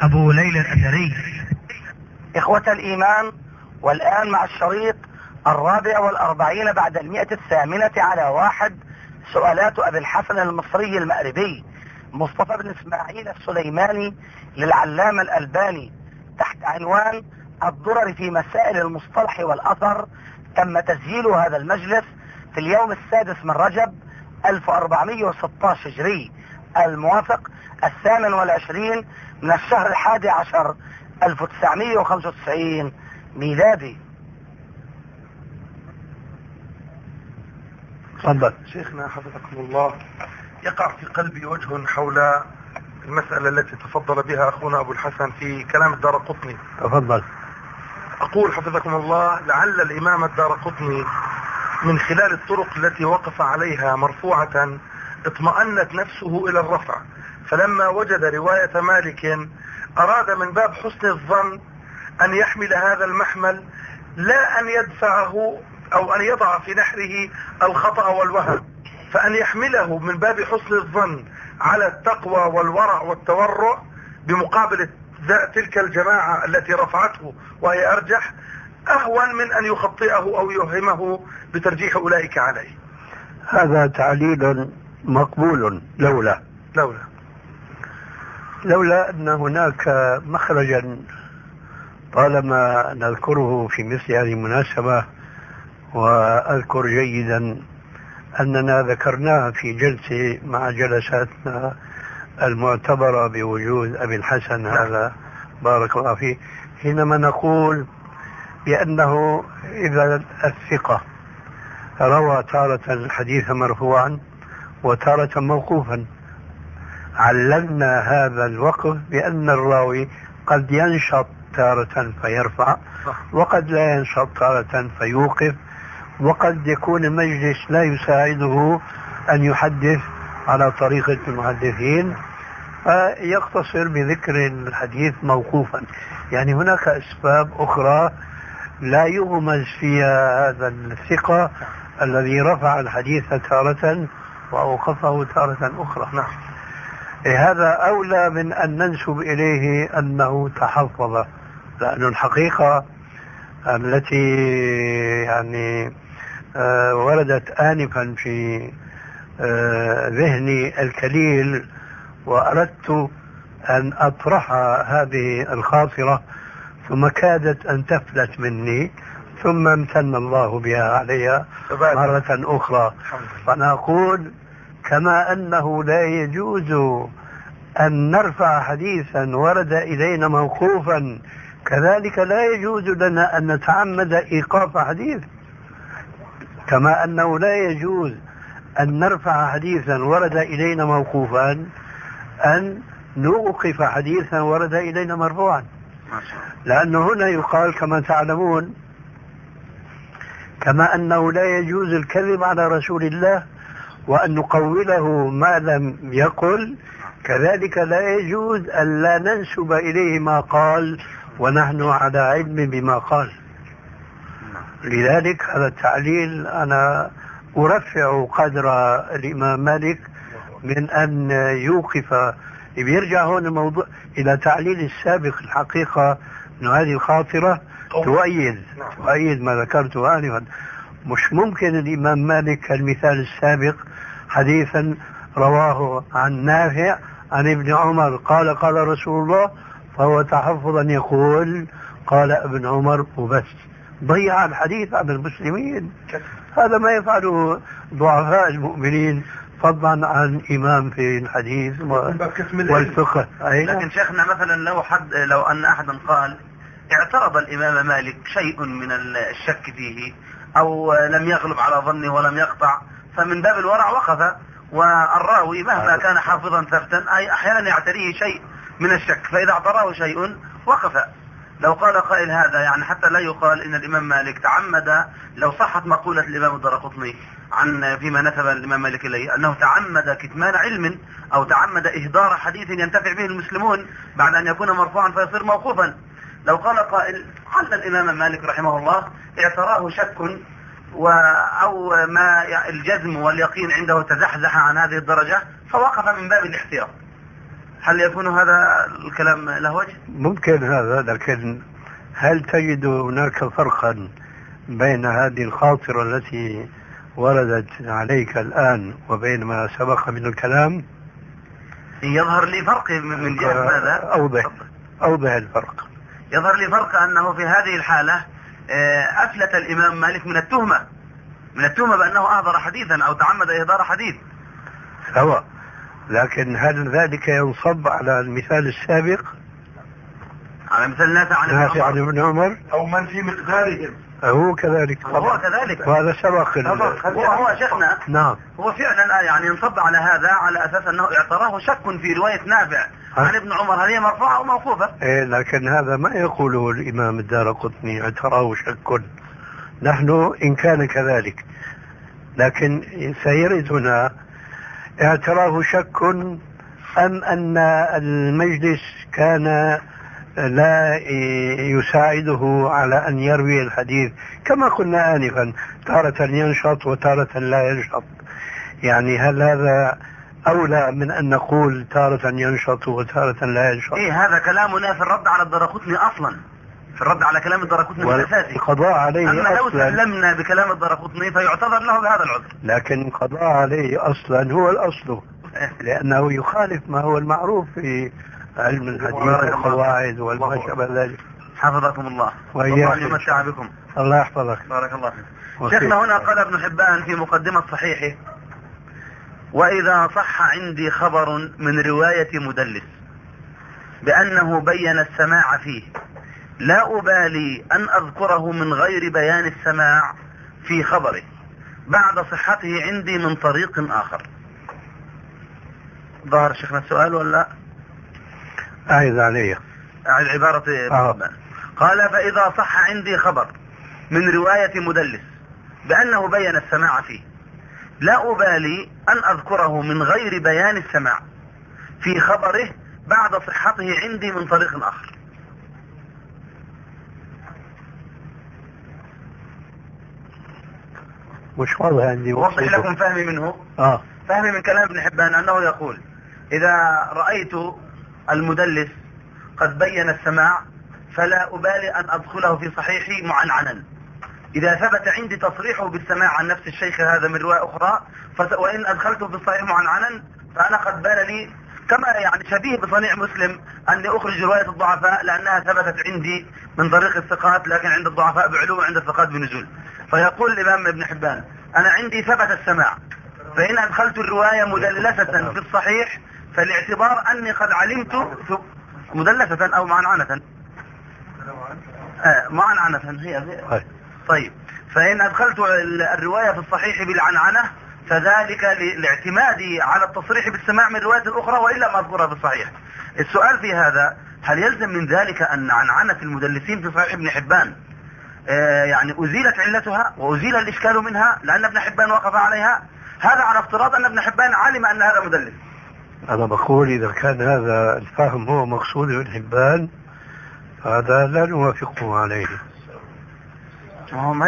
أبو ليلى الأثري. إخوة الإيمان والآن مع الشريط الرابع والأربعين بعد المئة الثامنة على واحد سؤالات أبي الحسن المصري المأربي. مصطفى بن إسماعيل السليماني للعلامة الألباني. تحت عنوان الضرر في مسائل المصطلح والأثر تم تسجيل هذا المجلس في اليوم السادس من رجب 1416 هجري. الموافق الثامن والعشرين من الشهر الحادي عشر 1995 ميلادي. تفضل. شيخنا حفظكم الله. يقع في قلبي وجه حول المسألة التي تفضل بها أخونا أبو الحسن في كلام الدار قطني. تفضل. أقول حفظكم الله لعل الإمام الدار قطني من خلال الطرق التي وقف عليها مرفوعة اطمأنت نفسه إلى الرفع. فلما وجد رواية مالك أراد من باب حسن الظن أن يحمل هذا المحمل لا أن يدفعه أو أن يضع في نحره الخطأ والوهم فأن يحمله من باب حسن الظن على التقوى والورع والتورع بمقابل تلك الجماعة التي رفعته وهي أرجح أهون من أن يخطئه أو يوهمه بترجيح أولئك عليه. هذا تعليل مقبول لولا. لولا. لولا أن هناك مخرجا طالما نذكره في مثل هذه المناسبة وأذكر جيدا أننا ذكرناها في جلسة مع جلساتنا المعتبرة بوجود أبي الحسن هذا. بارك الله فيه. حينما نقول بأنه إذا الثقة روى تارة الحديث مرفوعا وتارة موقوفا. علمنا هذا الوقف بأن الراوي قد ينشط تارة فيرفع وقد لا ينشط تارة فيوقف وقد يكون المجلس لا يساعده أن يحدث على طريقة المحدثين. فيقتصر بذكر الحديث موقوفا. يعني هناك أسباب أخرى لا يغمز فيها هذا الثقة الذي رفع الحديث تارة وأوقفه تارة أخرى. نعم. هذا أولى من أن ننسب إليه أنه تحفظ لأن الحقيقة التي يعني آه، وردت آنفا في آه، ذهني الكليل وأردت أن أطرح هذه الخاطرة ثم كادت أن تفلت مني. ثم امتن الله بها علي مرة أخرى. فأنا أقول كما أنه لا يجوز أن نرفع حديثا ورد إلينا موقوفا. كذلك لا يجوز لنا أن نتعمد إيقاف حديث. كما أنه لا يجوز أن نرفع حديثا ورد إلينا موقوفا. أن نوقف حديثا ورد إلينا مرفوعا. لأنه هنا يقال كما تعلمون كما أنه لا يجوز الكذب على رسول الله وأن نقوله ما لم يقل. كذلك لا يجوز أن لا ننسب إليه ما قال ونحن على علم بما قال. لذلك هذا التعليل أنا أرفع قدر الإمام مالك من أن يوقف. بيرجع هون الموضوع إلى تعليل السابق الحقيقة أنه هذه الخاطرة. تؤيد. تؤيد ما ذكرته آنفا مش ممكن الإمام مالك كالمثال السابق حديثا رواه عن نافع عن ابن عمر. قال قال رسول الله فهو تحفظا يقول قال ابن عمر وبس. ضيع الحديث عن المسلمين. هذا ما يفعله ضعفاء المؤمنين فضلا عن إمام في الحديث والفقه. أي لكن شيخنا مثلا لو حد لو أن أحدا قال اعترض الإمام مالك شيء من الشك فيه أو لم يغلب على ظنه ولم يقطع فمن باب الورع وقف والراوي مهما كان حافظا ثبتا أي أحيانا يعتريه شيء من الشك فإذا اعتراه شيء وقف. لو قال قائل هذا يعني حتى لا يقال إن الإمام مالك تعمد لو صحت مقولة الإمام الدرقطني عن فيما نسب الإمام مالك إليه أنه تعمد كتمان علم أو تعمد إهدار حديث ينتفع به المسلمون بعد أن يكون مرفوعا فيصير موقوفا. لو قال قائل حل الإمام مالك رحمه الله اعتراه شك و أو ما الجزم واليقين عنده تزحزح عن هذه الدرجة فوقف من باب الاحتياط هل يكون هذا الكلام له وجه؟ ممكن هذا لكن هل تجد هناك فرقا بين هذه الخاطرة التي وردت عليك الآن وبين ما سبق من الكلام يظهر لي فرق من جهة ماذا؟ أوضح أوضح الفرق يظهر لي فرق أنه في هذه الحالة آه، أفلت الإمام مالك من التهمة من التهمة بأنه أهدر حديثا أو تعمد إهدار حديث. سواء لكن هل ذلك ينصب على المثال السابق؟ على مثال نافع عن نافع عن ابن عمر؟ أو من في مقدارهم. هو كذلك هو كذلك. وهذا سبق هو هو شيخنا. نعم. هو فعلا يعني ينصب على هذا على أساس أنه اعتراه شك في رواية نافع. عن ابن عمر هل هي مرفوعة أو موقوفة؟ إيه لكن هذا ما يقوله الإمام الدار قطني اعتراه شك. نحن إن كان كذلك. لكن سيرد هنا اعتراه شك أم أن المجلس كان لا يساعده على أن يروي الحديث كما قلنا آنفا تارة ينشط وتارة لا ينشط. يعني هل هذا أولى من أن نقول تارة ينشط وتارة لا ينشط. إيه هذا كلامنا في الرد على الدرقطني أصلا. في الرد على كلام الدرقطني الأساسي. القضاء عليه أما لو سلمنا بكلام الدرقطني فيعتذر له بهذا العذر. لكن القضاء عليه أصلا هو الأصل. إيه. لأنه يخالف ما هو المعروف في علم الحديث والقواعد وما شابه ذلك حفظكم الله. وإياك الله يمتع بكم. الله يحفظك. بارك الله فيك. شيخنا هنا قال ابن حبان في مقدمة صحيحة. وإذا صح عندي خبر من رواية مدلس بأنه بين السماع فيه لا أبالي أن أذكره من غير بيان السماع في خبره بعد صحته عندي من طريق آخر. ظهر شيخنا السؤال ولا أعيد علي أعيد عبارة آه. قال فإذا صح عندي خبر من رواية مدلس بأنه بين السماع فيه لا أبالي أن أذكره من غير بيان السماع في خبره بعد صحته عندي من طريق آخر. مش واضح عندي وضح لكم فهمي منه؟ آه. فهمي من كلام ابن حبان أنه يقول إذا رأيت المدلس قد بين السماع فلا أبالي أن أدخله في صحيحي معنعنا إذا ثبت عندي تصريحه بالسماع عن نفس الشيخ هذا من رواية أخرى وإن أدخلته في الصحيح معنعنا فأنا قد بال لي كما يعني شبيه بصنيع مسلم أني أخرج رواية الضعفاء لأنها ثبتت عندي من طريق الثقات لكن عند الضعفاء بعلو وعند الثقات بنزول. فيقول الإمام ابن حبان أنا عندي ثبت السماع فإن أدخلت الرواية مدلسة في الصحيح فالاعتبار أني قد علمت مدلسة أو معنعنة. آه معنعنة هي طيب فإن أدخلت الرواية في الصحيح بالعنعنة فذلك لاعتمادي على التصريح بالسماع من رواية الاخرى وإلا ما أذكرها في الصحيح. السؤال في هذا هل يلزم من ذلك أن عنعنة المدلسين في صحيح ابن حبان؟ آه يعني أزيلت علتها وأزيل الإشكال منها لأن ابن حبان وقف عليها؟ هذا على افتراض أن ابن حبان علم أن هذا مدلس. أنا بقول إذا كان هذا الفهم هو مقصود ابن حبان هذا لا نوافقه عليه. ما هو ما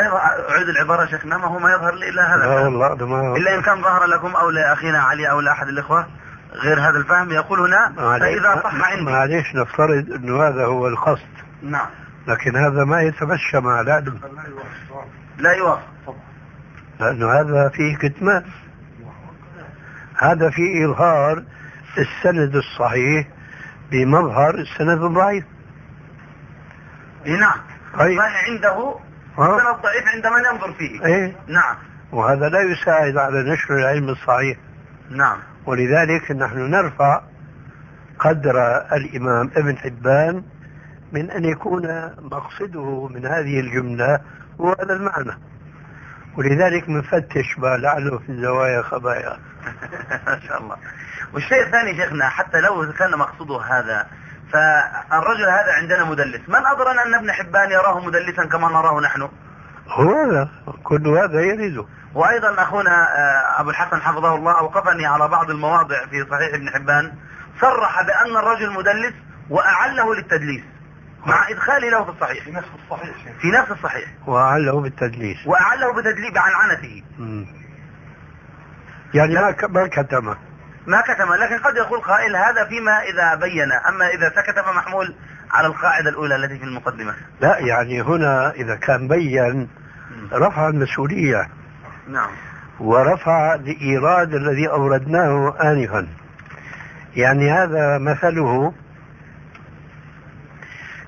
اعيد العبارة شيخنا ما هو ما يظهر لي إلا هذا لا والله ما إلا إن كان ظهر لكم أو لأخينا علي أو لأحد الإخوة غير هذا الفهم يقول هنا فإذا صح عندي. معليش نفترض انه هذا هو القصد. نعم. لكن هذا ما يتمشى مع العلم لا يوافق. لأنه هذا فيه كتمان هذا فيه إظهار السند الصحيح بمظهر السند الضعيف. نعم. طيب. عنده السند الضعيف عند من ينظر فيه. إيه. نعم. وهذا لا يساعد على نشر العلم الصحيح. نعم. ولذلك نحن نرفع قدر الإمام ابن حبان من أن يكون مقصده من هذه الجملة هو هذا المعنى. ولذلك نفتش ما لعله في الزوايا خبايا. ما شاء الله. والشيء الثاني شيخنا حتى لو كان مقصوده هذا فالرجل هذا عندنا مدلس. من أدرنا أن ابن حبان يراه مدلسا كما نراه نحن؟ هو هذا كل هذا يريده. وأيضا أخونا آه، أبو الحسن حفظه الله أوقفني على بعض المواضع في صحيح ابن حبان. صرح بأن الرجل مدلس وأعله للتدليس مع إدخاله له في الصحيح. في نفس الصحيح في نفس الصحيح. وأعله بالتدليس. وأعله بتدليس عنعنته مم. يعني ما كتمه. ما كتم لكن قد يقول قائل هذا فيما إذا بين أما إذا سكت فمحمول على القاعدة الأولى التي في المقدمة. لا يعني هنا إذا كان بين رفع المسؤولية. نعم. ورفع الإيراد الذي أوردناه آنفا. يعني هذا مثله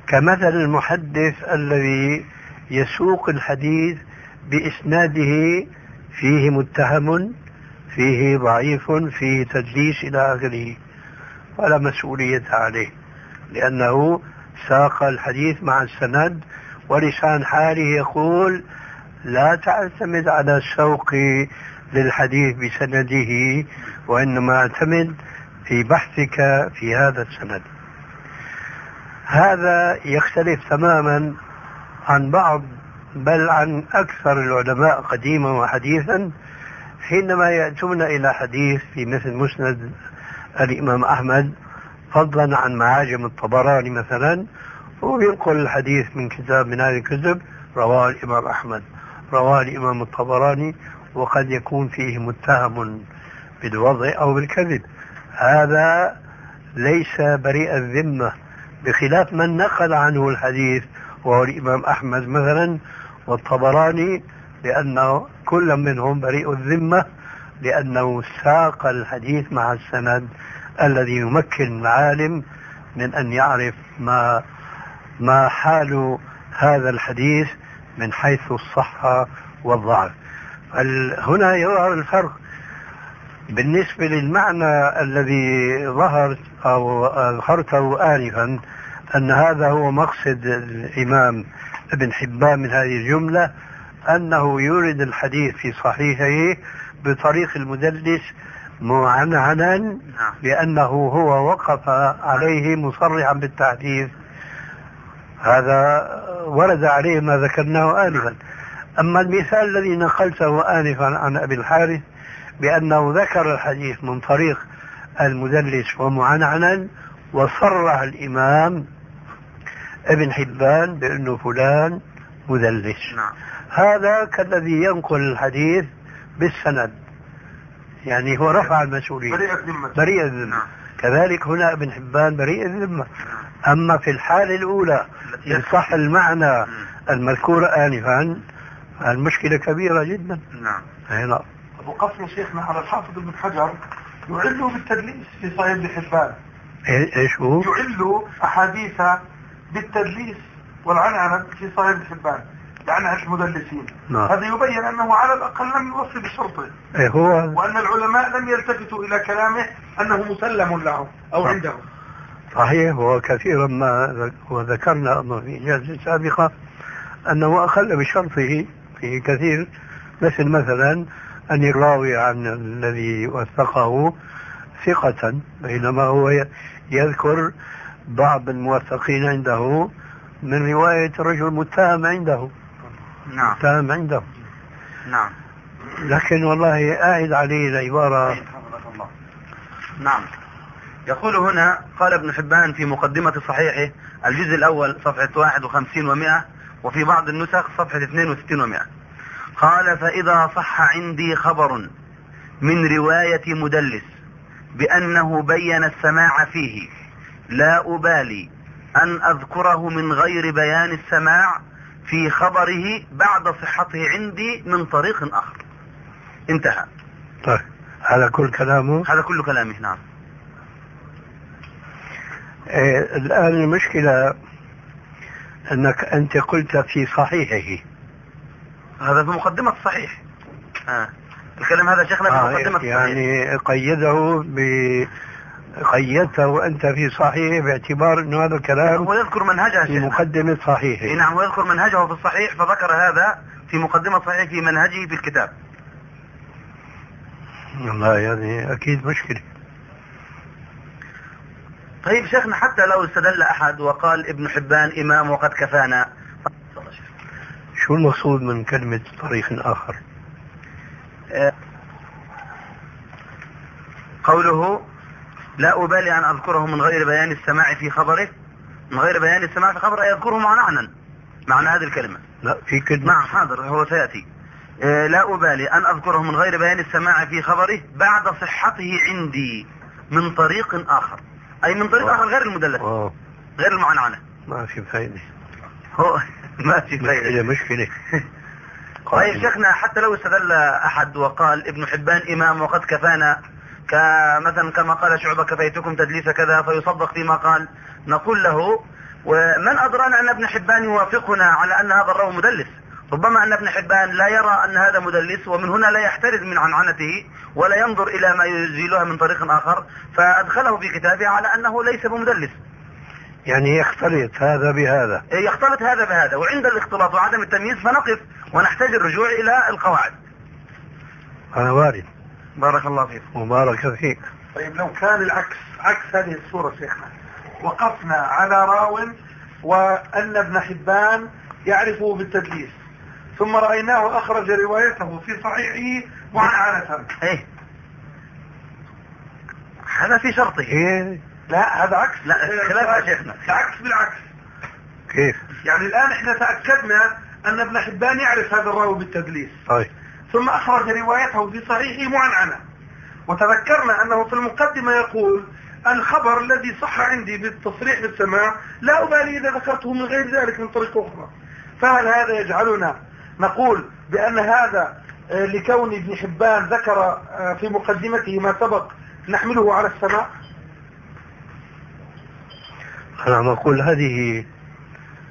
كمثل المحدث الذي يسوق الحديث بإسناده فيه متهم فيه ضعيف فيه تدليس إلى آخره ولا مسؤولية عليه لأنه ساق الحديث مع السند ولسان حاله يقول لا تعتمد على السوق للحديث بسنده وإنما اعتمد في بحثك في هذا السند. هذا يختلف تماما عن بعض بل عن أكثر العلماء قديما وحديثا حينما يأتون إلى حديث في مثل مسند الإمام أحمد فضلا عن معاجم الطبراني مثلا هو ينقل الحديث من كتاب من هذه الكتب رواه الإمام أحمد رواه الإمام الطبراني وقد يكون فيه متهم بالوضع أو بالكذب. هذا ليس بريء الذمة بخلاف من نقل عنه الحديث وهو الإمام أحمد مثلا والطبراني لأنه كل منهم بريء الذمة لأنه ساق الحديث مع السند الذي يمكن العالم من أن يعرف ما ما حال هذا الحديث من حيث الصحة والضعف. ال- هنا يظهر الفرق بالنسبة للمعنى الذي ظهر أو أظهرته آنفا أن هذا هو مقصد الإمام ابن حبان من هذه الجملة أنه يورد الحديث في صحيحه بطريق المدلس معنعنا نعم. لأنه هو وقف عليه مصرحا بالتحديث. هذا ورد عليه ما ذكرناه آنفا. أما المثال الذي نقلته آنفا عن أبي الحارث بأنه ذكر الحديث من طريق المدلس ومعنعنا وصرح الإمام ابن حبان بأنه فلان مدلس. نعم. هذا كالذي ينقل الحديث بالسند. يعني هو رفع المسؤولية بريء الذمة نعم. كذلك هنا ابن حبان بريء الذمة أما في الحالة الأولى إن صح المعنى مم. المذكور آنفا المشكلة كبيرة جدا. نعم. هنا وقفنا شيخنا على الحافظ ابن حجر يعل بالتدليس في صحيح ابن حبان. إيه- إيش هو؟ يعل أحاديث بالتدليس والعنعنة في صحيح ابن حبان. لعنة المدلسين. نعم. هذا يبين أنه على الأقل لم يوصي بشرطه. إيه هو وأن العلماء لم يلتفتوا إلى كلامه أنه مسلم له أو نعم. عنده صحيح وكثيرا ما ذك- وذكرنا أنه في جلسة سابقة أنه أخل بشرطه في كثير مثل مثلا أن يراوي عن الذي وثقه ثقة بينما هو يذكر بعض الموثقين عنده من رواية رجل متهم عنده. نعم. متهم عنده نعم. لكن والله أعد عليه العبارة. نعم. يقول هنا قال ابن حبان في مقدمة صحيحه الجزء الأول صفحة 51 و100 وفي بعض النسخ صفحة 62 و100 قال فإذا صح عندي خبر من رواية مدلس بأنه بين السماع فيه لا أبالي أن أذكره من غير بيان السماع في خبره بعد صحته عندي من طريق آخر. انتهى. طيب. هذا كل كلامه؟ هذا كل كلامه نعم. إيه الآن المشكلة أنك أنت قلت في صحيحه. هذا في مقدمة الصحيح آه. الكلام هذا شيخنا في آه مقدمة الصحيح يعني قيده ب قيدته أنت في صحيحه باعتبار أنه هذا الكلام هو يذكر منهجها في مقدمة صحيحه نعم هو يذكر منهجه في الصحيح فذكر هذا في مقدمة صحيح في منهجه في الكتاب. والله يعني أكيد مشكلة. طيب شيخنا حتى لو استدل أحد وقال ابن حبان إمام وقد كفانا. شو المقصود من كلمة طريق آخر؟ قوله لا أبالي أن أذكره من غير بيان السماع في خبره من غير بيان السماع في خبره يذكره معنى معنى هذه الكلمة. لا في كلمة. نعم حاضر هو سيأتي. آه، لا أبالي أن أذكره من غير بيان السماع في خبره بعد صحته عندي من طريق آخر. أي من طريق آخر غير المدلس آه غير المعنعنة ما في فايدة هو ما في فايدة مشكلة. طيب شيخنا حتى لو استدل أحد وقال ابن حبان إمام وقد كفانا كمثلا كما قال شعبة كفيتكم تدليس كذا فيصدق فيما قال. نقول له ومن أدرانا أن ابن حبان يوافقنا على أن هذا الراوي مدلس؟ ربما أن ابن حبان لا يرى أن هذا مدلس ومن هنا لا يحترز من عنعنته ولا ينظر إلى ما يزيلها من طريق آخر فأدخله في كتابه على أنه ليس بمدلس. يعني يختلط هذا بهذا. يختلط هذا بهذا. وعند الاختلاط وعدم التمييز فنقف ونحتاج الرجوع إلى القواعد. هذا وارد. بارك الله فيك. مبارك فيك. طيب لو كان العكس عكس هذه الصورة شيخنا وقفنا على راو وأن ابن حبان يعرفه بالتدليس ثم رأيناه أخرج روايته في صحيحه معنعنة إيه. هذا في شرطه. إيه. لا هذا عكس. لا، خلاف شيخنا. العكس بالعكس. كيف؟ يعني الآن إحنا تأكدنا أن ابن حبان يعرف هذا الراوي بالتدليس. طيب. ثم أخرج روايته في صحيحه معنعنة وتذكرنا أنه في المقدمة يقول الخبر الذي صح عندي بالتصريح بالسماع لا أبالي إذا ذكرته من غير ذلك من طريق أخرى. فهل هذا يجعلنا نقول بأن هذا آه، لكون ابن حبان ذكر آه، في مقدمته ما سبق نحمله على السماع؟ أنا أقول هذه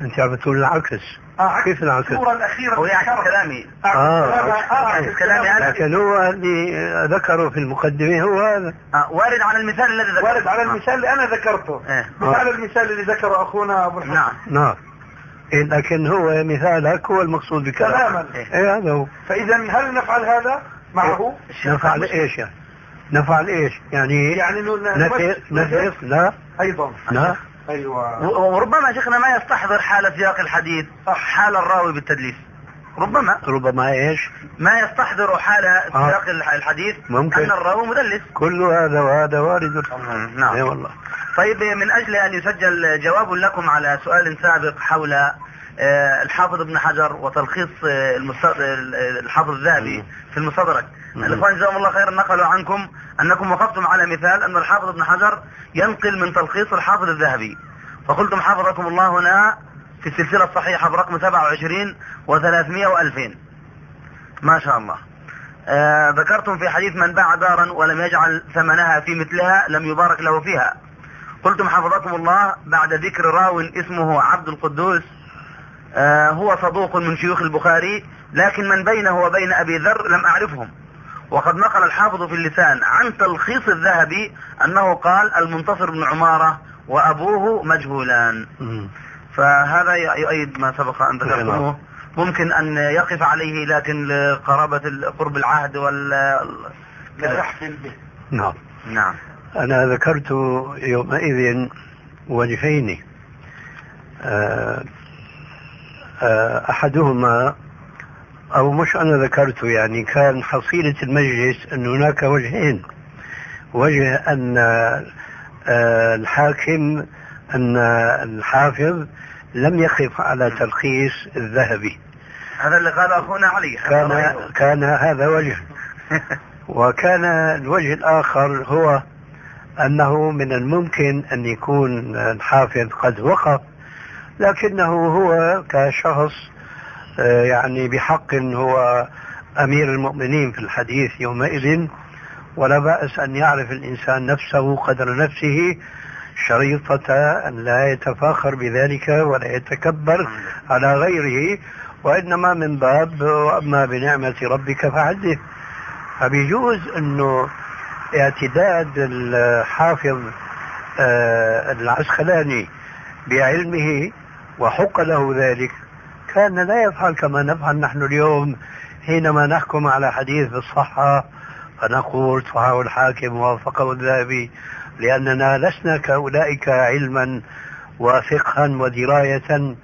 أنت عم تقول العكس. آه، كيف العكس؟ الصورة الأخيرة. هو في يعكس. كلامي. أعكس آه، كلامه- عكس- آه، كلامي. أنا. لكن هو اللي ذكره في المقدمة هو هذا. آه وارد على المثال الذي ذكرته. وارد على المثال اللي أنا ذكرته. إيه. مش على المثال اللي ذكره أخونا أبو الحسن. نعم. نعم. إيه لكن هو مثالك هو المقصود بكلامك. تماما. إيه هذا هو. فإذا هل نفعل هذا معه؟ نفعل إيش يعني؟ نفعل إيش؟ يعني يعني إنه ن- نفي نمشي- نفي لا. أيضا. لا. أيوة وربما شيخنا ما يستحضر حال سياق الحديث حال الراوي بالتدليس ربما ربما إيش؟ ما يستحضر حال آه. سياق الح- الحديث ممكن. أن الراوي مدلس كل هذا وهذا وارد نعم أي والله طيب من أجل أن يسجل جواب لكم على سؤال سابق حول آه، الحافظ ابن حجر وتلخيص آه، الحافظ الذهبي. في المستدرك. الإخوان جزاهم الله خيرا نقلوا عنكم أنكم وقفتم على مثال أن الحافظ ابن حجر ينقل من تلخيص الحافظ الذهبي. فقلتم حفظكم الله هنا في السلسلة الصحيحة برقم 27 و300 و2000 ما شاء الله. آه ذكرتم في حديث من باع دارا ولم يجعل ثمنها في مثلها لم يبارك له فيها. قلتم حفظكم الله بعد ذكر راو اسمه عبد القدوس. آه هو صدوق من شيوخ البخاري لكن من بينه وبين أبي ذر لم أعرفهم. وقد نقل الحافظ في اللسان عن تلخيص الذهبي أنه قال المنتصر بن عمارة وأبوه مجهولان. فهذا يؤيد ما سبق أن نعم. ذكرتموه ممكن أن يقف عليه لكن لقرابة قرب العهد وال لا يحفل به. نعم. نعم. أنا ذكرت يومئذ وجهين. آه، أو مش أنا ذكرت يعني كان حصيلة المجلس أن هناك وجهين. وجه أن آه، الحاكم أن الحافظ لم يقف على تلخيص الذهبي. هذا اللي قال أخونا علي كان. كان هذا وجه. وكان الوجه الآخر هو أنه من الممكن أن يكون الحافظ قد وقف لكنه هو كشخص يعني بحق هو أمير المؤمنين في الحديث يومئذ ولا بأس أن يعرف الإنسان نفسه قدر نفسه شريطة أن لا يتفاخر بذلك ولا يتكبر على غيره وإنما من باب وأما بنعمة ربك فحدث فبيجوز أنه اعتداد الحافظ آه، العسقلاني بعلمه وحق له ذلك. كان لا يفعل كما نفعل نحن اليوم حينما نحكم على حديث بالصحة فنقول صححه الحاكم ووافقه الذهبي لأننا لسنا كأولئك علما وفقها ودراية.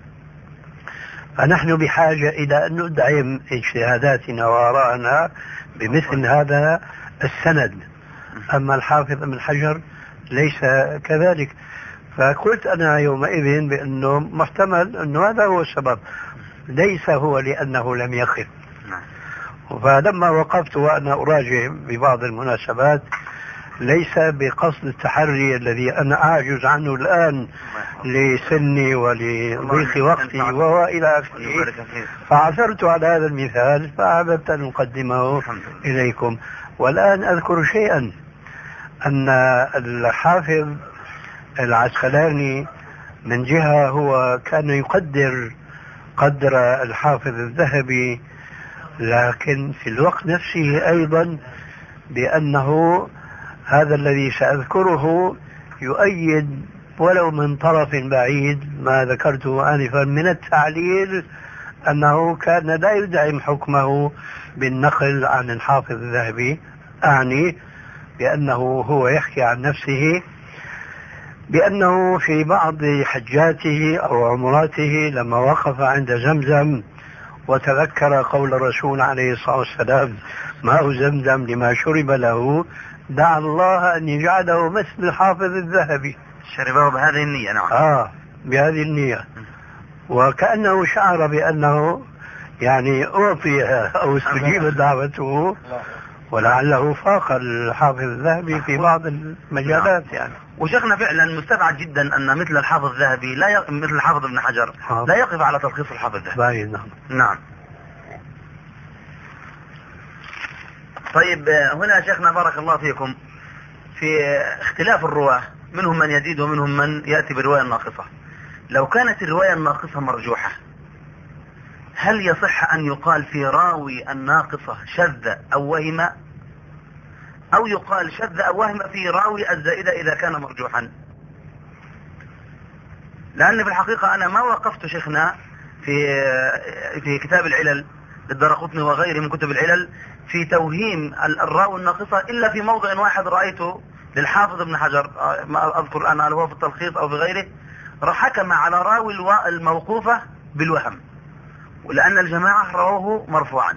فنحن بحاجة إلى أن ندعم اجتهاداتنا وآراءنا بمثل هذا السند. أما الحافظ ابن حجر ليس كذلك. فقلت أنا يومئذ بأنه محتمل أنه هذا هو السبب. ليس هو لأنه لم يخف. نعم. فلما وقفت وأنا أراجع ببعض المناسبات ليس بقصد التحري الذي أنا أعجز عنه الآن لسني ولضيق وقتي وإلى آخره. فعثرت على هذا المثال فأحببت أن أقدمه إليكم. والآن أذكر شيئا أن الحافظ العسقلاني من جهة هو كان يقدر قدر الحافظ الذهبي لكن في الوقت نفسه أيضا بأنه هذا الذي سأذكره يؤيد ولو من طرف بعيد ما ذكرته آنفا من التعليل أنه كان لا يدعم حكمه بالنقل عن الحافظ الذهبي أعني بأنه هو يحكي عن نفسه بأنه في بعض حجاته أو عمراته لما وقف عند زمزم وتذكر قول الرسول عليه الصلاة والسلام ماء زمزم لما شرب له دعا الله أن يجعله مثل الحافظ الذهبي. شربه بهذه النية نعم. آه بهذه النية. وكأنه شعر بأنه يعني أعطي أو استجيب دعوته ولعله فاق الحافظ الذهبي في بعض المجالات. يعني. وشيخنا فعلا مستبعد جدا أن مثل الحافظ الذهبي لا ي... مثل الحافظ ابن حجر حافظ. لا يقف على تلخيص الحافظ الذهبي نعم. نعم. طيب هنا شيخنا بارك الله فيكم في اختلاف الرواة منهم من يزيد ومنهم من يأتي برواية ناقصة. لو كانت الرواية الناقصة مرجوحة هل يصح أن يقال في راوي الناقصة شذ أو وهم؟ أو يقال شذ أو وهم في راوي الزائدة إذا كان مرجوحا. لأن في الحقيقة أنا ما وقفت شيخنا في في كتاب العلل للدرقطني وغيره من كتب العلل في توهيم الراوي الناقصة إلا في موضع واحد رأيته للحافظ ابن حجر ما أذكر الآن هل هو في التلخيص أو بغيره حكم على راوي الموقوفة بالوهم ولأن الجماعة رووه مرفوعا.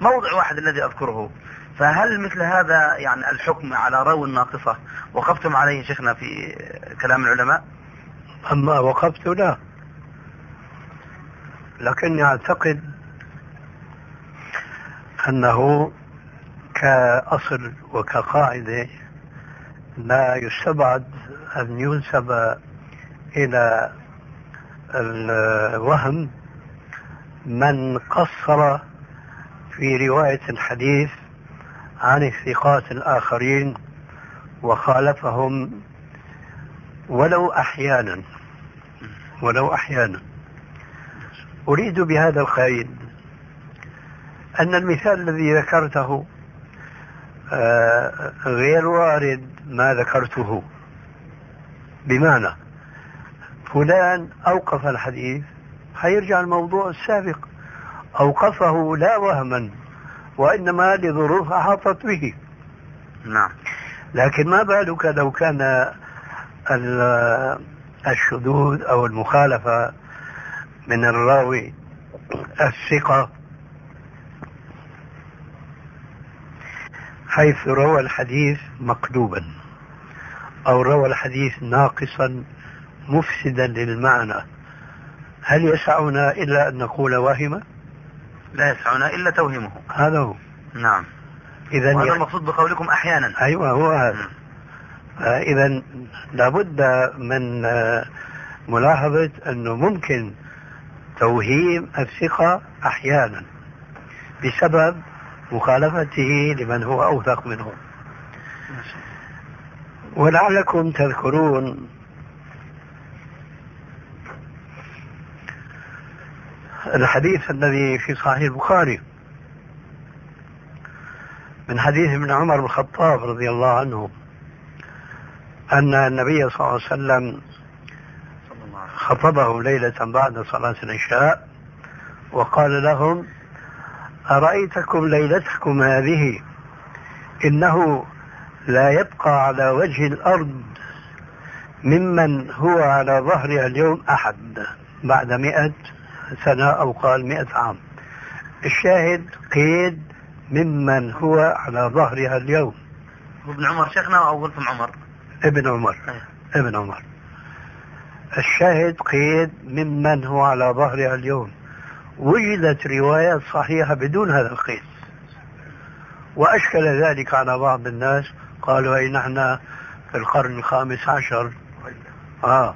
موضع واحد الذي أذكره. فهل مثل هذا يعني الحكم على روي الناقصة؟ وقفتم عليه شيخنا في كلام العلماء؟ أما وقفت لا. لكني أعتقد أنه كأصل وكقاعدة لا يستبعد أن ينسب إلى الوهم من قصر في رواية الحديث عن الثقات الآخرين وخالفهم ولو أحيانا ولو أحيانا. أريد بهذا القيد أن المثال الذي ذكرته آه، غير وارد ما ذكرته. بمعنى فلان أوقف الحديث حيرجع الموضوع السابق. أوقفه لا وهما. وإنما لظروف أحاطت به. نعم. لكن ما بالك لو كان الشذوذ أو المخالفة من الراوي الثقة حيث روى الحديث مقلوبا أو روى الحديث ناقصا مفسدا للمعنى. هل يسعنا إلا أن نقول واهمة لا يسعنا إلا توهمه هذا هو. نعم. إذا وهذا المقصود بقولكم أحيانا. أيوة هو هذا. إذا لابد من ملاحظة أنه ممكن توهيم الثقة أحيانا بسبب مخالفته لمن هو أوثق منه. ولعلكم تذكرون الحديث الذي في صحيح البخاري. من حديث ابن عمر بن الخطاب رضي الله عنه أن النبي صلى الله عليه وسلم خطبهم ليلة بعد صلاة العشاء وقال لهم أرأيتكم ليلتكم هذه؟ إنه لا يبقى على وجه الأرض ممن هو على ظهرها اليوم أحد بعد مئة سنة أو قال مئة عام. الشاهد قيد ممن هو على ظهرها اليوم. ابن عمر شيخنا أو قلتم عمر؟ ابن عمر. أيه. ابن عمر. الشاهد قيد ممن هو على ظهرها اليوم. وجدت روايات صحيحة بدون هذا القيد. وأشكل ذلك على بعض الناس. قالوا أي نحن في القرن الخامس عشر. آه.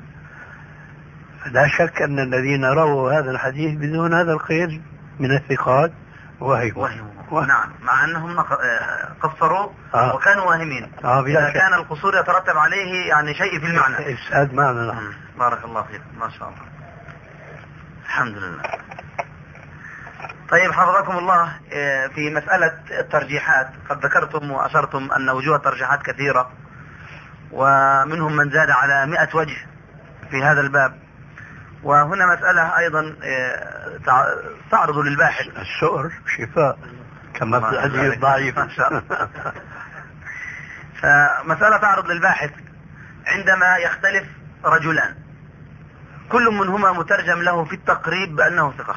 لا شك أن الذين رووا هذا الحديث بدون هذا القيد من الثقات وهموا وهم نعم. مع أنهم نق- آه، قصروا آه. وكانوا واهمين. آه شك. كان القصور يترتب عليه يعني شيء في المعنى. إفساد معنى نعم. بارك الله فيك. ما شاء الله. الحمد لله. طيب حفظكم الله آه، في مسألة الترجيحات. قد ذكرتم وأشرتم أن وجوه الترجيحات كثيرة ومنهم من زاد على مئة وجه في هذا الباب. وهنا مسألة أيضا آه، تع- تعرض للباحث. السؤر شفاء كما في الحديث. الضعيف ما شاء الله. فمسألة تعرض للباحث. عندما يختلف رجلان كل منهما مترجم له في التقريب بأنه ثقة.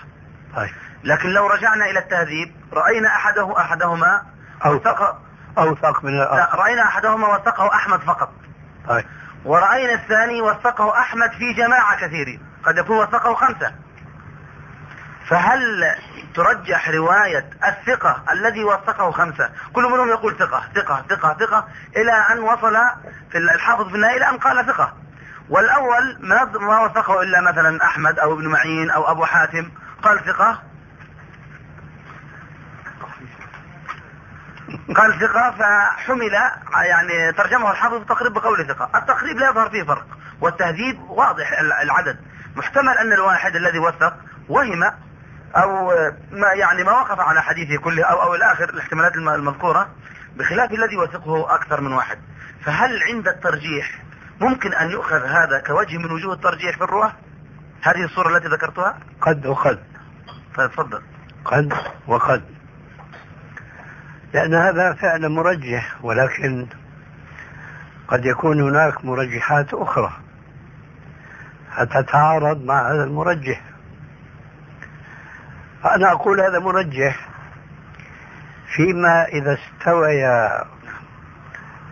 طيب. لكن لو رجعنا إلى التهذيب رأينا أحده أحدهما أوثق. وثق أوثق من لا الآخر رأينا أحدهما وثقه أحمد فقط. طيب. ورأينا الثاني وثقه أحمد في جماعة كثيرين. قد يكون وثقه خمسة. فهل ترجح رواية الثقة الذي وثقه خمسة؟ كل منهم يقول ثقة ثقة ثقة ثقة إلى أن وصل في الحافظ في النهاية إلى أن قال ثقة. والأول ما وثقه إلا مثلا أحمد أو ابن معين أو أبو حاتم. قال ثقة. قال ثقة فحمل يعني ترجمه الحافظ التقريب بقول ثقة. التقريب لا يظهر فيه فرق والتهذيب واضح العدد. محتمل أن الواحد الذي وثق وهم أو ما يعني ما وقف على حديثه كله أو أو الآخر الاحتمالات الم- المذكورة بخلاف الذي وثقه أكثر من واحد. فهل عند الترجيح ممكن أن يؤخذ هذا كوجه من وجوه الترجيح في الرواة؟ هذه الصورة التي ذكرتها؟ قد وقد فتفضل قد وقد. لأن هذا فعلا مرجح ولكن قد يكون هناك مرجحات أخرى. تتعارض مع هذا المرجح. فأنا أقول هذا مرجح فيما إذا استويا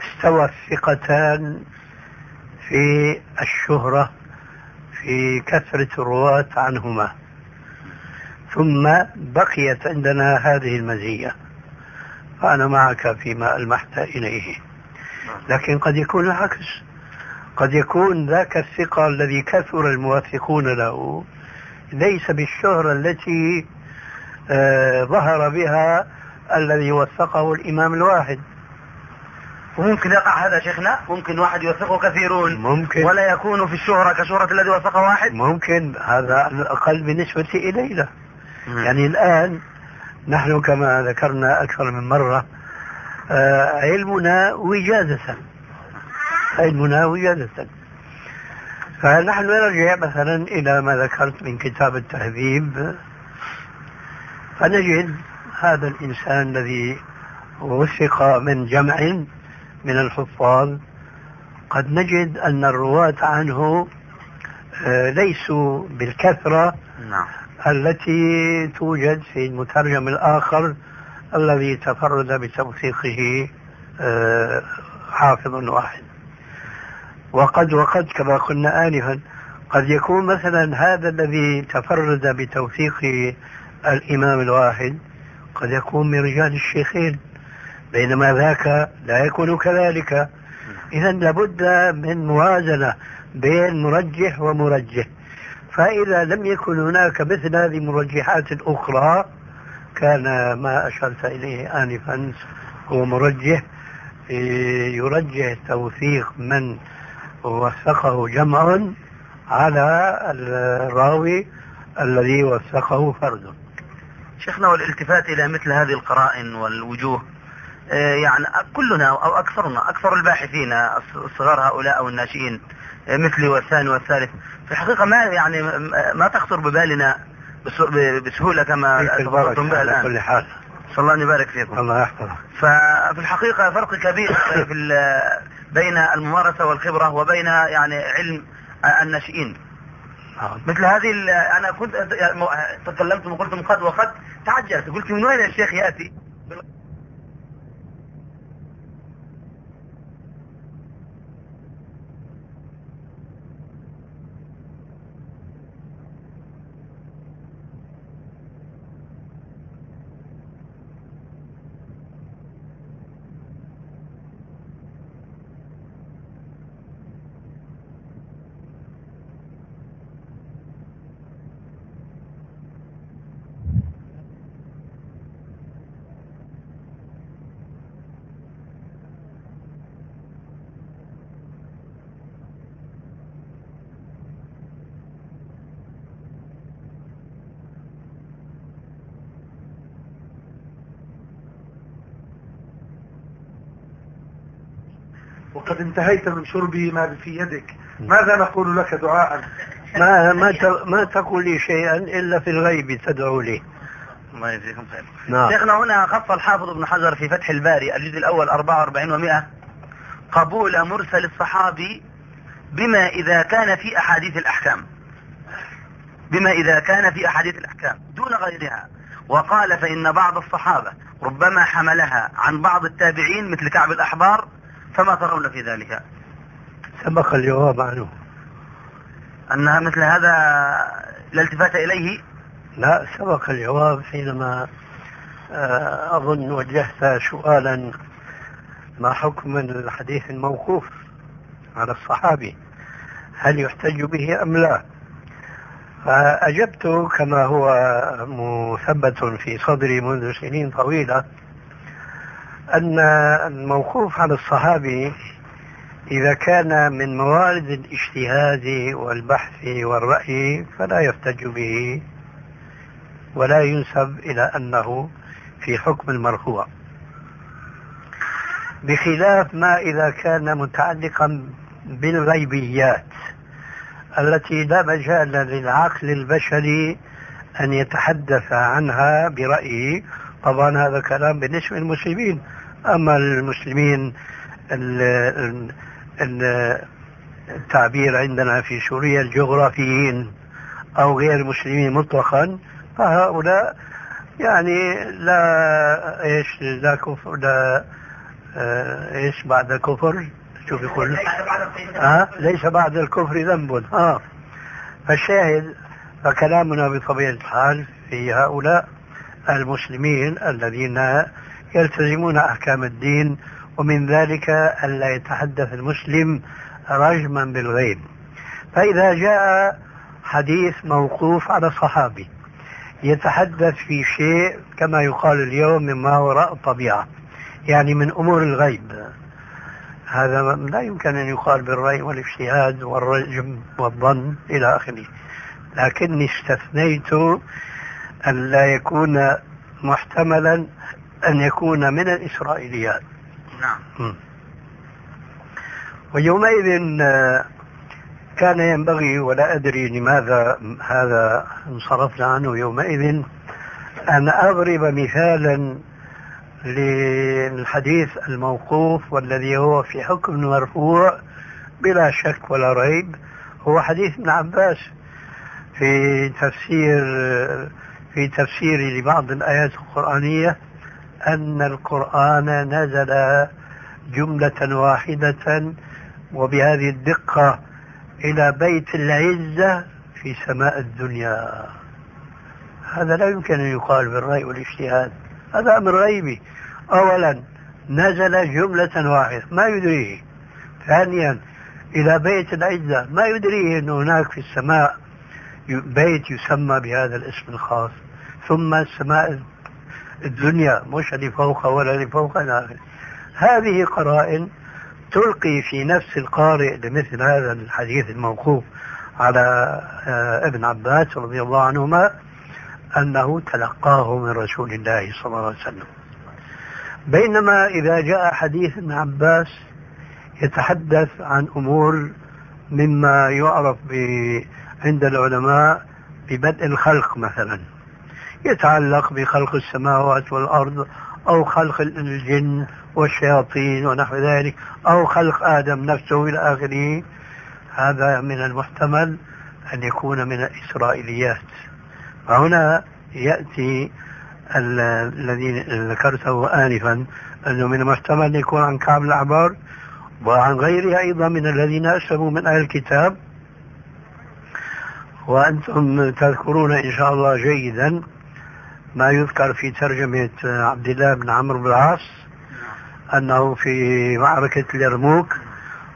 استوى الثقتان في الشهرة في كثرة الرواة عنهما. ثم بقيت عندنا هذه المزية. فأنا معك فيما ألمحت إليه. لكن قد يكون العكس. قد يكون ذاك الثقة الذي كثر الموثقون له ليس بالشهرة التي آه، ظهر بها الذي وثقه الإمام الواحد. وممكن يقع هذا شيخنا؟ ممكن واحد يوثقه كثيرون. ممكن. ولا يكون في الشهرة كشهرة الذي وثقه واحد؟ ممكن. هذا على الأقل بالنسبة إلينا. يعني الآن نحن كما ذكرنا أكثر من مرة آه، علمنا وجادة علمنا وجادة فنحن نرجع مثلا إلى ما ذكرت من كتاب التهذيب. فنجد هذا الإنسان الذي وثق من جمع من الحفاظ. قد نجد أن الرواة عنه آه، ليسوا بالكثرة نعم. التي توجد في المترجم الآخر الذي تفرد بتوثيقه آه، حافظ واحد. وقد وقد كما قلنا آنفا قد يكون مثلا هذا الذي تفرد بتوثيق الإمام الواحد قد يكون من رجال الشيخين بينما ذاك لا يكون كذلك. إذا لابد من موازنة بين مرجح ومرجح. فإذا لم يكن هناك مثل هذه المرجحات الأخرى كان ما أشرت إليه آنفا هو مرجح يرجح توثيق من وثقه جمع على الراوي الذي وثقه فرد. شيخنا والالتفات إلى مثل هذه القرائن والوجوه آه، يعني كلنا أو أكثرنا أكثر الباحثين الصغار هؤلاء أو الناشئين آه، مثلي والثاني والثالث. في الحقيقة ما يعني ما- تخطر ببالنا بس- بسهولة كما تفضلتم بها الآن. كل حال. صلى الله أن يبارك فيكم. الله يحفظك. ففي الحقيقة فرق كبير في بين الممارسة والخبرة وبين يعني علم الناشئين. مثل هذه أنا كنت تكلمتم وقلتم قد وقد تعجلت. قلت من وين الشيخ يأتي؟ وقد انتهيت من شرب ما في يدك. ماذا نقول لك دعاء؟ ما ما ت- ما تقول لي شيئا إلا في الغيب تدعو لي. الله يجزيكم خير. نعم. شيخنا هنا خص الحافظ ابن حجر في فتح الباري الجزء الأول 44 و100 قبول مرسل الصحابي بما إذا كان في أحاديث الأحكام. بما إذا كان في أحاديث الأحكام. دون غيرها. وقال فإن بعض الصحابة ربما حملها عن بعض التابعين مثل كعب الأحبار فما ترون في ذلك. سبق الجواب عنه. أنها مثل هذا لا التفات إليه؟ لا سبق الجواب حينما آه، أظن وجهت سؤالا ما حكم الحديث الموقوف على الصحابي هل يحتج به أم لا؟ فأجبت كما هو مثبت في صدري منذ سنين طويلة أن الموقوف على الصحابي إذا كان من موارد الاجتهاد والبحث والرأي فلا يحتج به ولا ينسب إلى أنه في حكم المرفوع. بخلاف ما إذا كان متعلقا بالغيبيات التي لا مجال للعقل البشري أن يتحدث عنها برأيه. طبعا هذا كلام بالنسبة للمسلمين. أما المسلمين ال- ال- ال- التعبير عندنا في سوريا الجغرافيين أو غير المسلمين مطلقا فهؤلاء يعني لا إيش لا كفر لا آه، إيش بعد الكفر؟ شوف يقول ها؟ ليس بعد الكفر ذنب. ها. فالشاهد فكلامنا بطبيعة الحال في هؤلاء المسلمين الذين يلتزمون أحكام الدين ومن ذلك ألا يتحدث المسلم رجما بالغيب. فإذا جاء حديث موقوف على صحابي يتحدث في شيء كما يقال اليوم مما وراء الطبيعة يعني من أمور الغيب. هذا لا يمكن أن يقال بالرأي والإجتهاد والرجم والظن إلى آخره. لكني استثنيت أن لا يكون محتملا أن يكون من الإسرائيليات. نعم. م. ويومئذ آه، كان ينبغي ولا أدري لماذا هذا انصرفنا عنه يومئذ أن أضرب مثالا للحديث الموقوف والذي هو في حكم مرفوع بلا شك ولا ريب. هو حديث ابن عباس في تفسير في تفسير لبعض الآيات القرآنية. أن القرآن نزل جملة واحدة وبهذه الدقة إلى بيت العزة في سماء الدنيا. هذا لا يمكن أن يقال بالرأي والاجتهاد. هذا أمر غيبي. أولا نزل جملة واحدة. ما يدريه. ثانيا إلى بيت العزة. ما يدريه أن هناك في السماء بيت يسمى بهذا الاسم الخاص. ثم السماء الدنيا مش اللي فوق ولا اللي إلى آخره هذه قرائن تلقي في نفس القارئ لمثل هذا الحديث الموقوف على آه، ابن عباس رضي الله عنهما أنه تلقاه من رسول الله صلى الله عليه وسلم. بينما إذا جاء حديث ابن عباس يتحدث عن أمور مما يعرف عند العلماء ببدء الخلق مثلا. يتعلق بخلق السماوات والأرض أو خلق الجن والشياطين ونحو ذلك أو خلق آدم نفسه إلى آخره. هذا من المحتمل أن يكون من الإسرائيليات. وهنا يأتي الذي ذكرته آنفا أنه من المحتمل أن يكون عن كعب الأحبار وعن غيره أيضا من الذين أسلموا من أهل الكتاب. وأنتم تذكرون إن شاء الله جيدا ما يذكر في ترجمة عبد الله بن عمرو بن العاص أنه في معركة اليرموك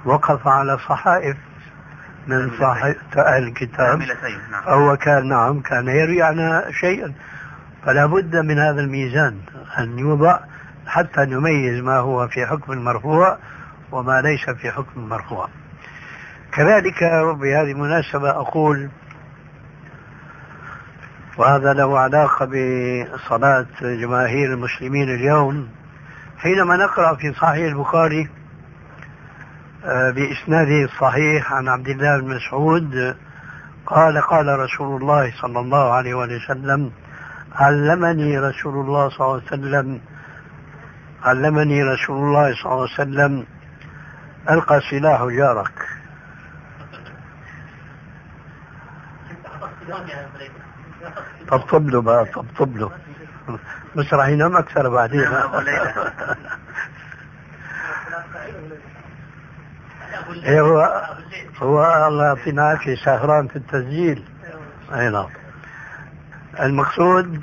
وقف على صحائف من صحائف أهل الكتاب. نعم. فهو كان نعم كان يروي عنا شيئا. فلا بد من هذا الميزان أن يوضع حتى نميز ما هو في حكم المرفوع وما ليس في حكم المرفوع. كذلك بهذه المناسبة أقول وهذا له علاقة بصلاة جماهير المسلمين اليوم. حينما نقرأ في صحيح البخاري آه، بإسناده الصحيح عن عبد الله بن مسعود قال قال رسول الله صلى الله عليه وسلم علمني رسول الله صلى الله عليه وسلم علمني رسول الله صلى الله عليه وسلم ألقى سلاح جارك طبطب له بقى طبطب له. بس راح ينام أكثر بعدين. إيه هو هو الله يعطينا عافية سهران في التسجيل. أي نعم. المقصود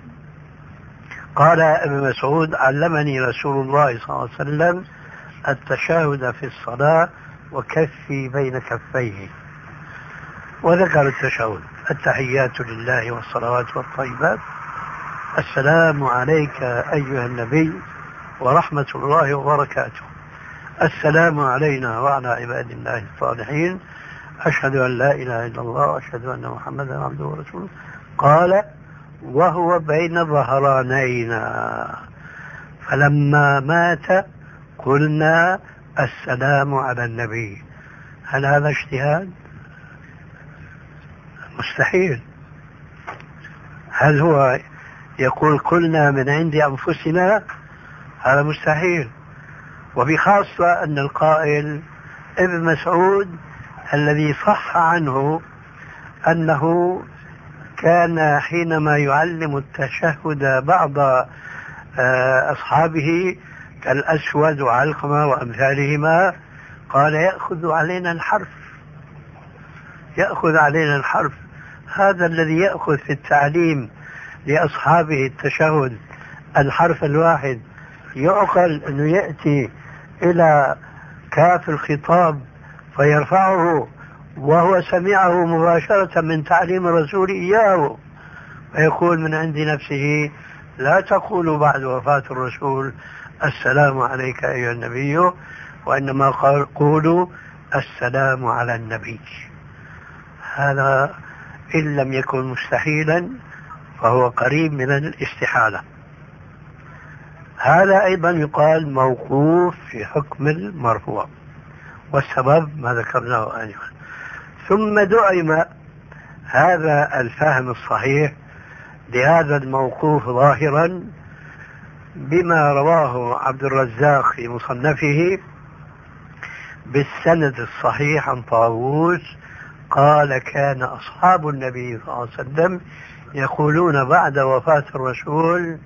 قال ابن مسعود علمني رسول الله صلى الله عليه وسلم التشهد في الصلاة وكفي بين كفيه. وذكر التشهد. التحيات لله والصلوات والطيبات. السلام عليك أيها النبي ورحمة الله وبركاته. السلام علينا وعلى عباد الله الصالحين. أشهد أن لا إله إلا الله وأشهد أن محمدا عبده ورسوله. قال وهو بين ظهرانينا. فلما مات قلنا السلام على النبي. هل هذا اجتهاد؟ مستحيل. هل هو يقول قلنا من عند أنفسنا؟ هذا مستحيل. وبخاصة أن القائل ابن مسعود الذي صح عنه أنه كان حينما يعلم التشهد بعض آه، أصحابه كالأسود وعلقمة وأمثالهما قال يأخذ علينا الحرف. يأخذ علينا الحرف. هذا الذي يأخذ في التعليم لأصحابه التشهد الحرف الواحد. يعقل أنه يأتي إلى كاف الخطاب فيرفعه وهو سمعه مباشرة من تعليم الرسول إياه. فيقول من عند نفسه لا تقولوا بعد وفاة الرسول السلام عليك أيها النبي وإنما قولوا السلام على النبي. هذا إن لم يكن مستحيلا فهو قريب من الاستحالة. هذا أيضا يقال موقوف في حكم المرفوع والسبب ما ذكرناه آنفا ثم دعم هذا الفهم الصحيح لهذا الموقوف ظاهرا بما رواه عبد الرزاق في مصنفه بالسند الصحيح عن طاووس قال كان أصحاب النبي صلى الله عليه وسلم يقولون بعد وفاة الرسول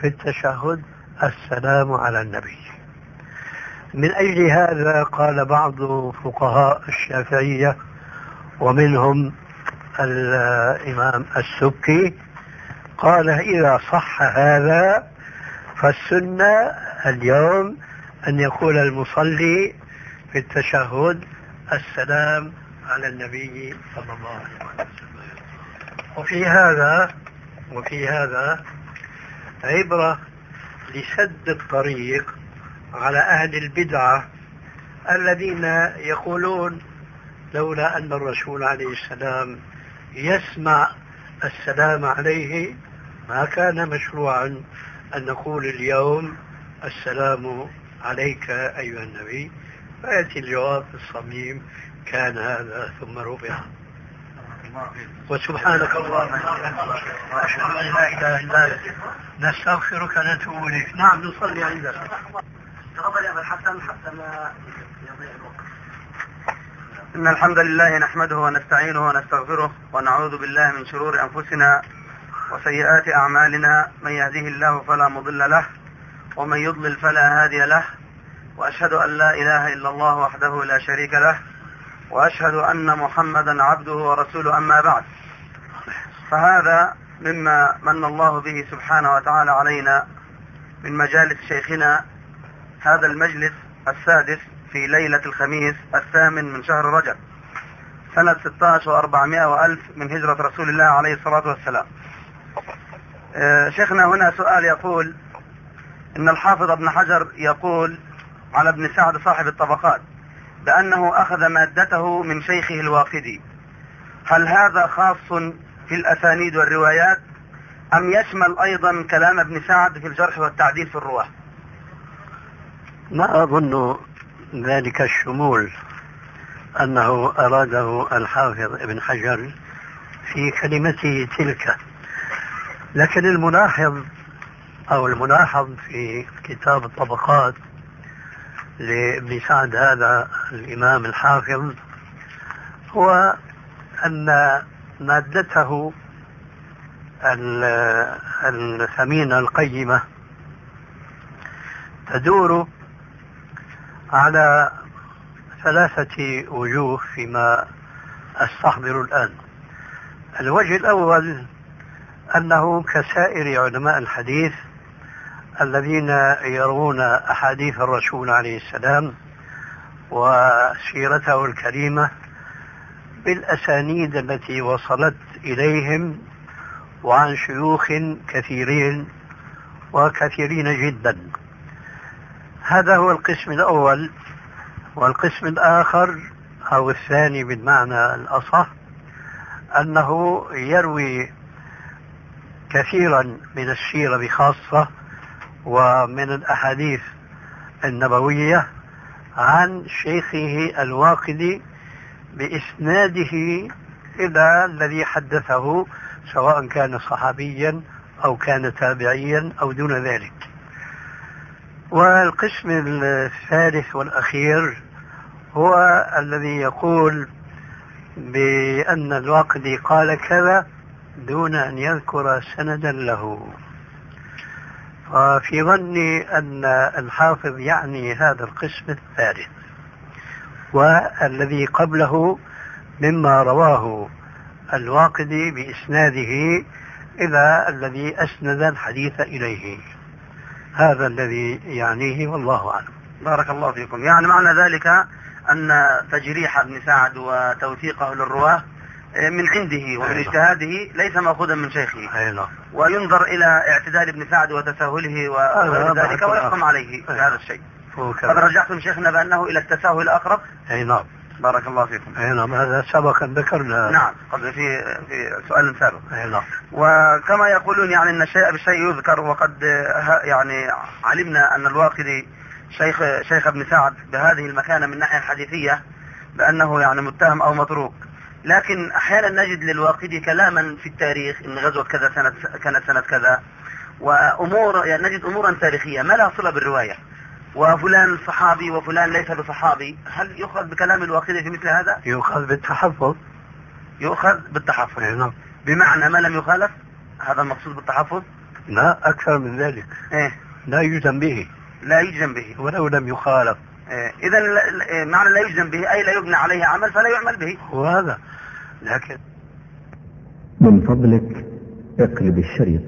في التشهد السلام على النبي. من أجل هذا قال بعض فقهاء الشافعية ومنهم الإمام السكي قال إذا صح هذا فالسنة اليوم أن يقول المصلي في التشهد السلام على النبي صلى الله عليه وسلم. وفي هذا وفي هذا عبرة لسد الطريق على أهل البدعة الذين يقولون لولا أن الرسول عليه السلام يسمع السلام عليه ما كان مشروعا أن نقول اليوم السلام عليك أيها النبي. فيأتي الجواب الصميم كان هذا ثم ربع وسبحانك اللهم واشهد ان لا اله الا انت نستغفرك ونتوب إليك. نعم نصلي عندك تفضل يا أبا الحسن حتى لا يضيع الوقت. إن الحمد لله نحمده ونستعينه ونستغفره ونعوذ بالله من شرور أنفسنا وسيئات أعمالنا. من يهده الله فلا مضل له ومن يضلل فلا هادي له وأشهد أن لا إله إلا الله وحده لا شريك له وأشهد أن محمدا عبده ورسوله أما بعد. فهذا مما من الله به سبحانه وتعالى علينا من مجالس شيخنا هذا المجلس السادس في ليلة الخميس الثامن من شهر رجب سنة 16 و400 وألف من هجرة رسول الله عليه الصلاة والسلام. آه، شيخنا هنا سؤال يقول إن الحافظ ابن حجر يقول على ابن سعد صاحب الطبقات بأنه أخذ مادته من شيخه الواقدي هل هذا خاص في الأسانيد والروايات؟ أم يشمل أيضا كلام ابن سعد في الجرح والتعديل في الرواة؟ ما أظن ذلك الشمول أنه أراده الحافظ ابن حجر في كلمته تلك. لكن الملاحظ أو الملاحظ في كتاب الطبقات لابن سعد هذا الإمام الحافظ هو أن مادته الثمينة القيمة تدور على ثلاثة وجوه فيما أستحضر الآن. الوجه الأول أنه كسائر علماء الحديث الذين يرون أحاديث الرسول عليه السلام وسيرته الكريمة بالأسانيد التي وصلت إليهم وعن شيوخ كثيرين وكثيرين جدا. هذا هو القسم الأول. والقسم الآخر أو الثاني بالمعنى الأصح أنه يروي كثيرا من السيرة بخاصة ومن الأحاديث النبوية عن شيخه الواقدي بإسناده إلى الذي حدثه سواء كان صحابيا أو كان تابعيا أو دون ذلك. والقسم الثالث والأخير هو الذي يقول بأن الواقدي قال كذا دون أن يذكر سندا له. وفي ظني أن الحافظ يعني هذا القسم الثالث والذي قبله مما رواه الواقدي بإسناده إلى الذي أسند الحديث إليه. هذا الذي يعنيه والله أعلم. بارك الله فيكم. يعني معنى ذلك أن تجريح ابن سعد وتوثيقه للرواة من عنده ومن اجتهاده ليس مأخوذا من شيخه. أي نعم وينظر إلى اعتدال ابن سعد وتساهله وغير ذلك ويحكم عليه بهذا الشيء. قد رجعتم شيخنا بأنه إلى التساهل أقرب؟ أي نعم بارك الله فيكم. أي نعم هذا سبقا ذكرنا. نعم. قبل في في سؤال سابق. أي نعم وكما يقولون يعني أن الشيء بالشيء يذكر وقد يعني علمنا أن الواقدي شيخ شيخ ابن سعد بهذه المكانة من الناحية الحديثية بأنه يعني متهم أو متروك. لكن أحيانا نجد للواقدي كلاما في التاريخ إن غزوة كذا سنه كانت سنة كذا وامور يعني نجد أمورا تاريخية ما لها صله بالرواية. وفلان صحابي وفلان ليس بصحابي هل يؤخذ بكلام الواقدي في مثل هذا؟ يؤخذ بالتحفظ. يؤخذ بالتحفظ. نعم. بمعنى ما لم يخالف؟ هذا المقصود بالتحفظ؟ لا أكثر من ذلك. إيه؟ لا يجزم به. لا يجزم به. ولو لم يخالف. إيه؟ إذا إيه معنى لا يجزم به أي لا يبنى عليه عمل فلا يعمل به وهذا لكن من فضلك اقلب الشريط